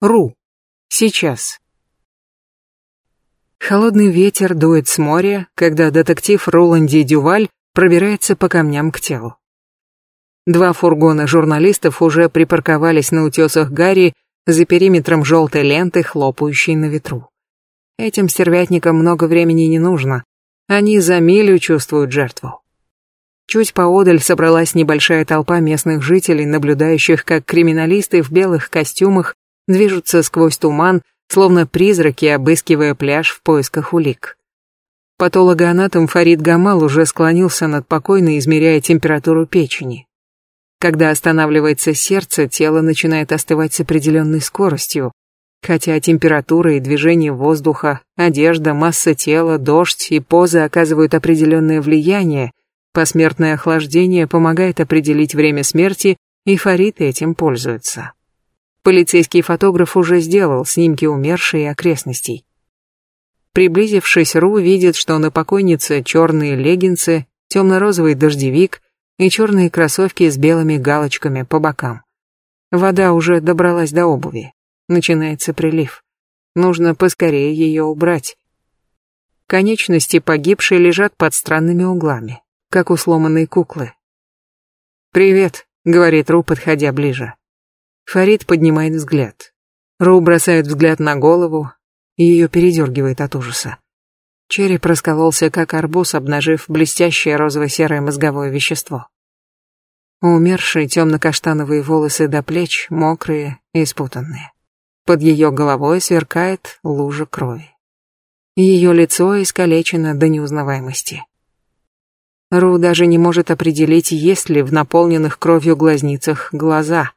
Ру. Сейчас. Холодный ветер дует с моря, когда детектив Роланди Дюваль пробирается по камням к телу. Два фургона журналистов уже припарковались на утесах Гарри за периметром желтой ленты, хлопающей на ветру. Этим стервятникам много времени не нужно. Они за милю чувствуют жертву. Чуть поодаль собралась небольшая толпа местных жителей, наблюдающих, как криминалисты в белых костюмах движутся сквозь туман, словно призраки, обыскивая пляж в поисках улик. Патологоанатом Фарид Гамал уже склонился над покойной, измеряя температуру печени. Когда останавливается сердце, тело начинает остывать с определенной скоростью, хотя температура и движение воздуха, одежда, масса тела, дождь и позы оказывают определенное влияние, посмертное охлаждение помогает определить время смерти, и Фарид этим пользуется. Полицейский фотограф уже сделал снимки умершей и окрестностей. Приблизившись, Ру видит, что на покойнице черные леггинсы, темно-розовый дождевик и черные кроссовки с белыми галочками по бокам. Вода уже добралась до обуви. Начинается прилив. Нужно поскорее ее убрать. Конечности погибшей лежат под странными углами, как у сломанной куклы. «Привет», — говорит Ру, подходя ближе. Фарид поднимает взгляд. Ру бросает взгляд на голову, и ее передергивает от ужаса. Череп раскололся, как арбуз, обнажив блестящее розово-серое мозговое вещество. Умершие темно-каштановые волосы до плеч, мокрые и спутанные. Под ее головой сверкает лужа крови. Ее лицо искалечено до неузнаваемости. Ру даже не может определить, есть ли в наполненных кровью глазницах глаза.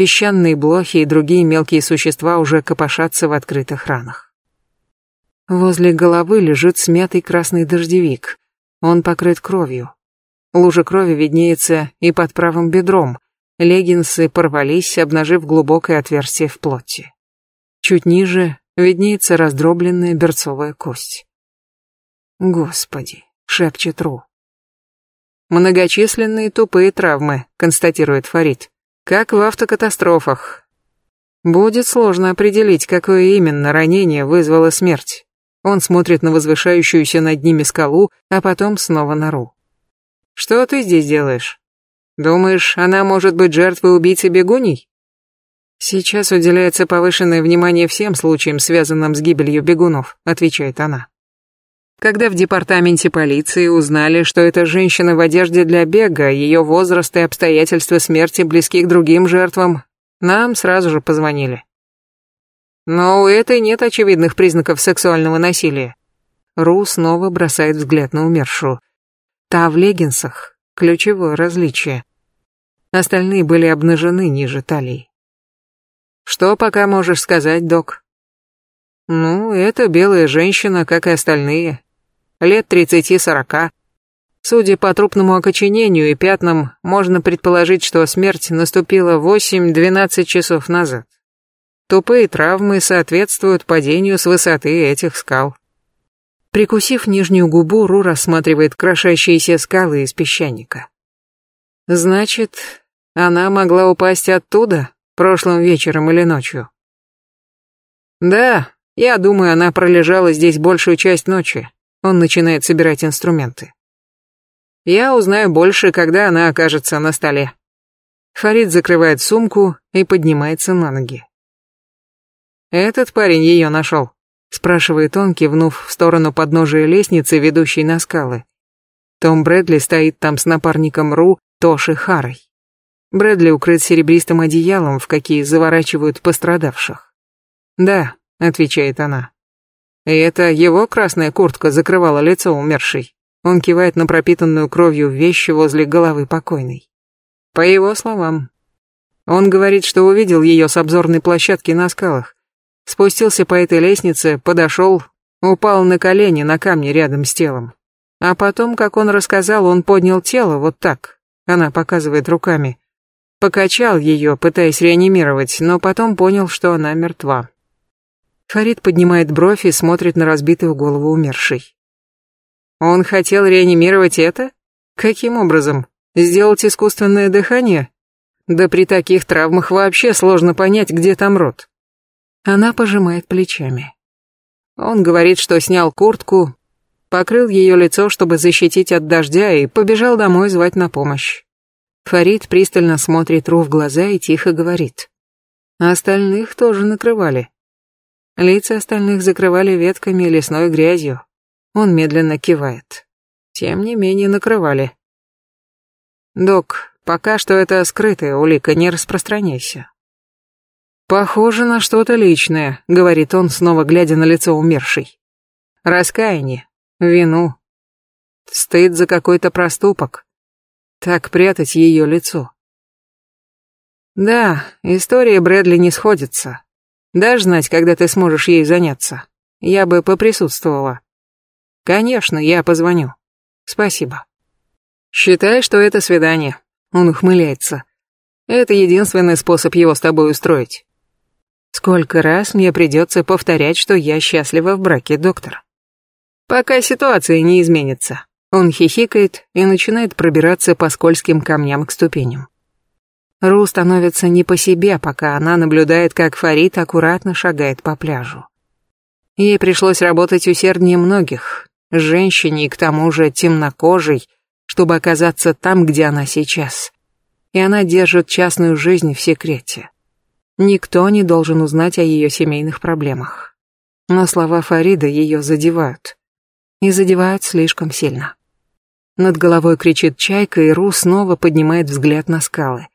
Песчаные блохи и другие мелкие существа уже копошатся в открытых ранах. Возле головы лежит смятый красный дождевик. Он покрыт кровью. Лужа крови виднеется и под правым бедром. Леггинсы порвались, обнажив глубокое отверстие в плоти. Чуть ниже виднеется раздробленная берцовая кость. «Господи!» — шепчет Ру. «Многочисленные тупые травмы», — констатирует Фарид как в автокатастрофах. Будет сложно определить, какое именно ранение вызвало смерть. Он смотрит на возвышающуюся над ними скалу, а потом снова на Ру. «Что ты здесь делаешь? Думаешь, она может быть жертвой убийцы бегуней?» «Сейчас уделяется повышенное внимание всем случаям, связанным с гибелью бегунов», — отвечает она. Когда в департаменте полиции узнали, что эта женщина в одежде для бега, ее возраст и обстоятельства смерти близки к другим жертвам, нам сразу же позвонили. Но у этой нет очевидных признаков сексуального насилия. Ру снова бросает взгляд на умершую. Та в леггинсах. Ключевое различие. Остальные были обнажены ниже талии. Что пока можешь сказать, док? Ну, это белая женщина, как и остальные, лет 30-40. Судя по трупному окоченению и пятнам, можно предположить, что смерть наступила 8-12 часов назад. Тупые травмы соответствуют падению с высоты этих скал. Прикусив нижнюю губу, Ру рассматривает крошащиеся скалы из песчаника. Значит, она могла упасть оттуда прошлым вечером или ночью? Да, я думаю, она пролежала здесь большую часть ночи. Он начинает собирать инструменты. Я узнаю больше, когда она окажется на столе. Фарид закрывает сумку и поднимается на ноги. «Этот парень ее нашел», — спрашивает он, кивнув в сторону подножия лестницы, ведущей на скалы. Том Брэдли стоит там с напарником Ру, Тоши Харой. Брэдли укрыт серебристым одеялом, в какие заворачивают пострадавших. «Да», — отвечает она. И это его красная куртка закрывала лицо умершей. Он кивает на пропитанную кровью вещи возле головы покойной. По его словам. Он говорит, что увидел ее с обзорной площадки на скалах. Спустился по этой лестнице, подошел, упал на колени на камне рядом с телом. А потом, как он рассказал, он поднял тело вот так, она показывает руками, покачал ее, пытаясь реанимировать, но потом понял, что она мертва. Фарид поднимает бровь и смотрит на разбитую голову умершей. Он хотел реанимировать это? Каким образом? Сделать искусственное дыхание? Да при таких травмах вообще сложно понять, где там рот. Она пожимает плечами. Он говорит, что снял куртку, покрыл ее лицо, чтобы защитить от дождя, и побежал домой звать на помощь. Фарид пристально смотрит Ру в глаза и тихо говорит. А остальных тоже накрывали. Лица остальных закрывали ветками и лесной грязью. Он медленно кивает. Тем не менее накрывали. «Док, пока что это скрытая улика, не распространяйся». «Похоже на что-то личное», — говорит он, снова глядя на лицо умершей. «Раскаяние, вину, стоит за какой-то проступок. Так прятать ее лицо». Да, история Брэдли не сходится. Дашь знать, когда ты сможешь ей заняться? Я бы поприсутствовала. Конечно, я позвоню. Спасибо. Считай, что это свидание. Он ухмыляется. Это единственный способ его с тобой устроить. Сколько раз мне придется повторять, что я счастлива в браке, доктор? Пока ситуация не изменится. Он хихикает и начинает пробираться по скользким камням к ступеням. Ру становится не по себе, пока она наблюдает, как Фарид аккуратно шагает по пляжу. Ей пришлось работать усерднее многих, женщине и к тому же темнокожей, чтобы оказаться там, где она сейчас. И она держит частную жизнь в секрете. Никто не должен узнать о ее семейных проблемах. Но слова Фарида ее задевают. И задевают слишком сильно. Над головой кричит чайка, и Ру снова поднимает взгляд на скалы.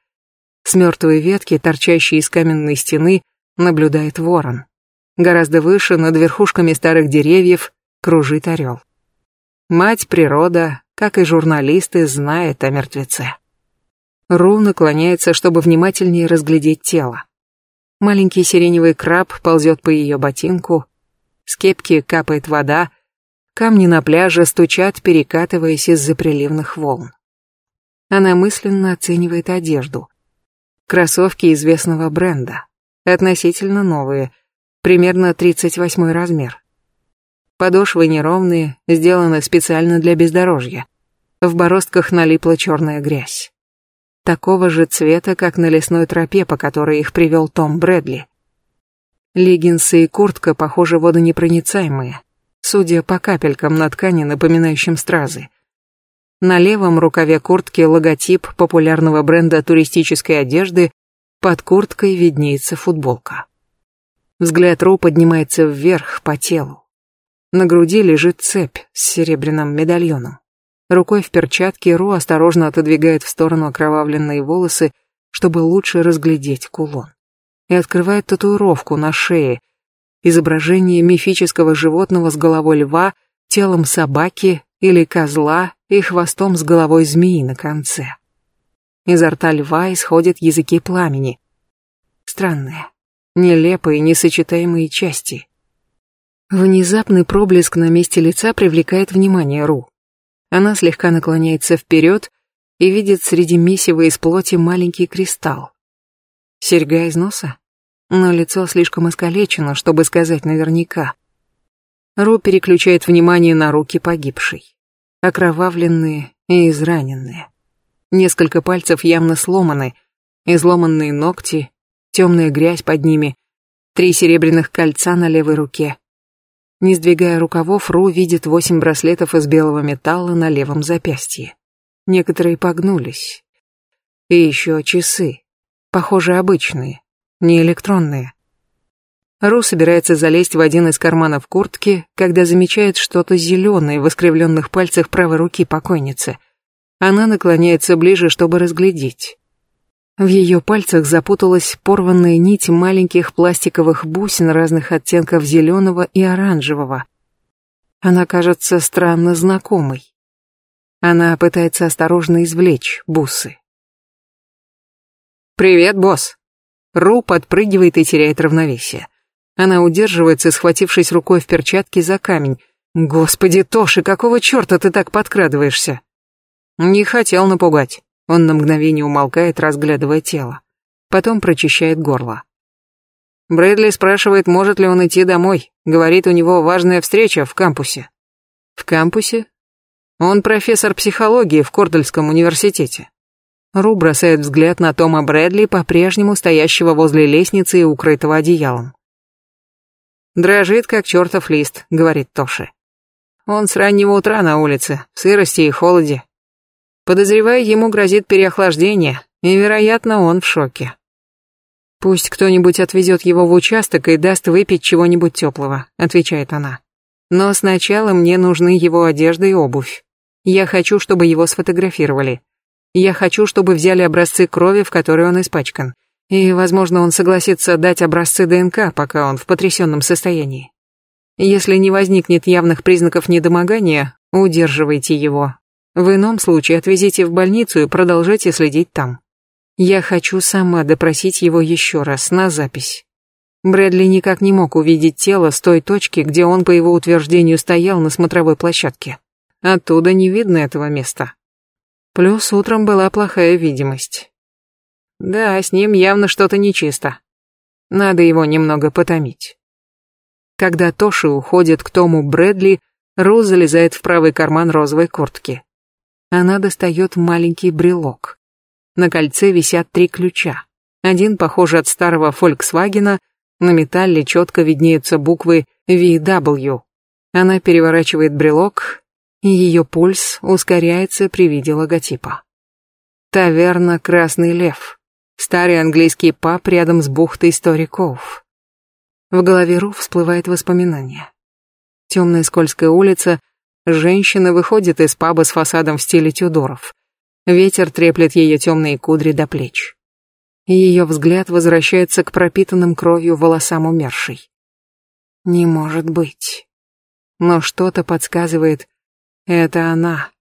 С мертвой ветки, торчащей из каменной стены, наблюдает ворон. Гораздо выше, над верхушками старых деревьев, кружит орел. Мать природа, как и журналисты, знает о мертвеце. Ру наклоняется, чтобы внимательнее разглядеть тело. Маленький сиреневый краб ползет по ее ботинку, с кепки капает вода, камни на пляже стучат, перекатываясь из-за приливных волн. Она мысленно оценивает одежду. Кроссовки известного бренда. Относительно новые. Примерно 38 размер. Подошвы неровные, сделаны специально для бездорожья. В бороздках налипла черная грязь. Такого же цвета, как на лесной тропе, по которой их привел Том Брэдли. Леггинсы и куртка, похоже, водонепроницаемые, судя по капелькам на ткани, напоминающим стразы. На левом рукаве куртки логотип популярного бренда туристической одежды, под курткой виднеется футболка. Взгляд Ру поднимается вверх по телу. На груди лежит цепь с серебряным медальоном. Рукой в перчатке Ру осторожно отодвигает в сторону окровавленные волосы, чтобы лучше разглядеть кулон. И открывает татуировку на шее. Изображение мифического животного с головой льва, телом собаки или козла и хвостом с головой змеи на конце. Изо рта льва исходят языки пламени. Странные, нелепые, несочетаемые части. Внезапный проблеск на месте лица привлекает внимание Ру. Она слегка наклоняется вперед и видит среди месива из плоти маленький кристалл. Серьга из носа? Но лицо слишком искалечено, чтобы сказать наверняка. Ру переключает внимание на руки погибшей. Окровавленные и израненные. Несколько пальцев явно сломаны, изломанные ногти, темная грязь под ними, три серебряных кольца на левой руке. Не сдвигая рукавов, Ру видит восемь браслетов из белого металла на левом запястье. Некоторые погнулись. И еще часы. Похоже, обычные, не электронные. Ру собирается залезть в один из карманов куртки, когда замечает что-то зеленое в искривленных пальцах правой руки покойницы. Она наклоняется ближе, чтобы разглядеть. В ее пальцах запуталась порванная нить маленьких пластиковых бусин разных оттенков зеленого и оранжевого. Она кажется странно знакомой. Она пытается осторожно извлечь бусы. «Привет, босс!» Ру подпрыгивает и теряет равновесие. Она удерживается, схватившись рукой в перчатке за камень. «Господи, Тоши, какого черта ты так подкрадываешься?» «Не хотел напугать». Он на мгновение умолкает, разглядывая тело. Потом прочищает горло. Брэдли спрашивает, может ли он идти домой. Говорит, у него важная встреча в кампусе. В кампусе? Он профессор психологии в Кордальском университете. Ру бросает взгляд на Тома Брэдли, по-прежнему стоящего возле лестницы и укрытого одеялом. Дрожит, как чертов лист, говорит Тоши. Он с раннего утра на улице, в сырости и холоде. Подозревая ему грозит переохлаждение, и, вероятно, он в шоке. «Пусть кто-нибудь отвезет его в участок и даст выпить чего-нибудь теплого», — отвечает она. «Но сначала мне нужны его одежда и обувь. Я хочу, чтобы его сфотографировали. Я хочу, чтобы взяли образцы крови, в которой он испачкан. И, возможно, он согласится дать образцы ДНК, пока он в потрясенном состоянии. Если не возникнет явных признаков недомогания, удерживайте его. В ином случае отвезите в больницу и продолжайте следить там. Я хочу сама допросить его еще раз, на запись. Брэдли никак не мог увидеть тело с той точки, где он, по его утверждению, стоял на смотровой площадке. Оттуда не видно этого места. Плюс утром была плохая видимость. Да, с ним явно что-то нечисто. Надо его немного потомить. Когда Тоши уходит к Тому Брэдли, Ру залезает в правый карман розовой куртки. Она достает маленький брелок. На кольце висят три ключа. Один, похоже, от старого Фольксвагена, на металле четко виднеются буквы VW. Она переворачивает брелок, и ее пульс ускоряется при виде логотипа. Таверна «Красный лев». Старый английский паб рядом с бухтой стариков. В голове Ру всплывает воспоминание. Темная скользкая улица, женщина выходит из паба с фасадом в стиле Тюдоров. Ветер треплет ее темные кудри до плеч. Ее взгляд возвращается к пропитанным кровью волосам умершей. Не может быть. Но что-то подсказывает, это она.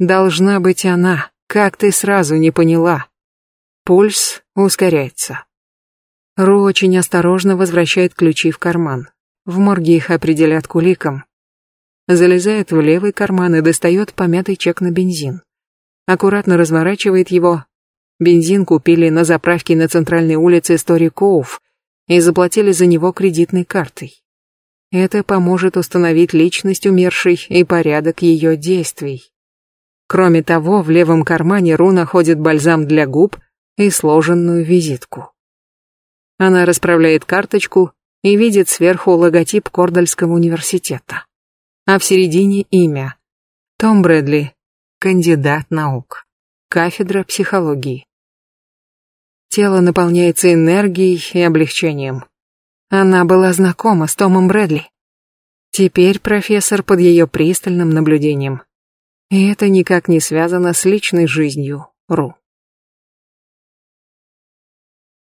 Должна быть она, как ты сразу не поняла. Пульс ускоряется. Ру очень осторожно возвращает ключи в карман. В морге их определят куликом. Залезает в левый карман и достает помятый чек на бензин. Аккуратно разворачивает его. Бензин купили на заправке на центральной улице Стори Коуф и заплатили за него кредитной картой. Это поможет установить личность умершей и порядок ее действий. Кроме того, в левом кармане Ру находит бальзам для губ и сложенную визитку. Она расправляет карточку и видит сверху логотип Кордальского университета, а в середине имя. Том Брэдли, кандидат наук, кафедра психологии. Тело наполняется энергией и облегчением. Она была знакома с Томом Брэдли. Теперь профессор под ее пристальным наблюдением. И это никак не связано с личной жизнью Ру.